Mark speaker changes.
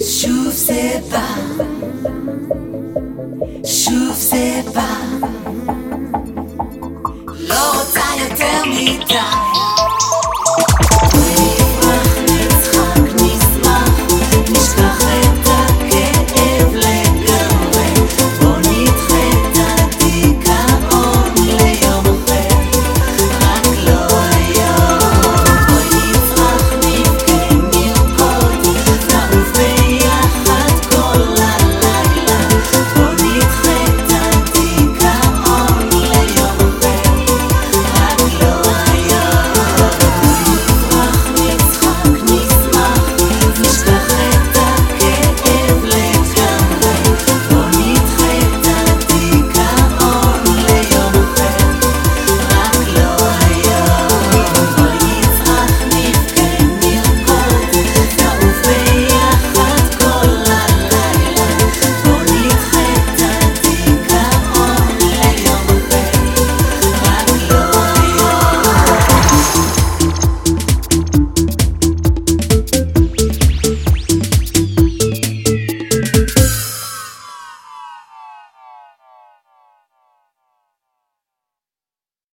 Speaker 1: Шув се ба שוב זה בא לא רוצה יותר מדי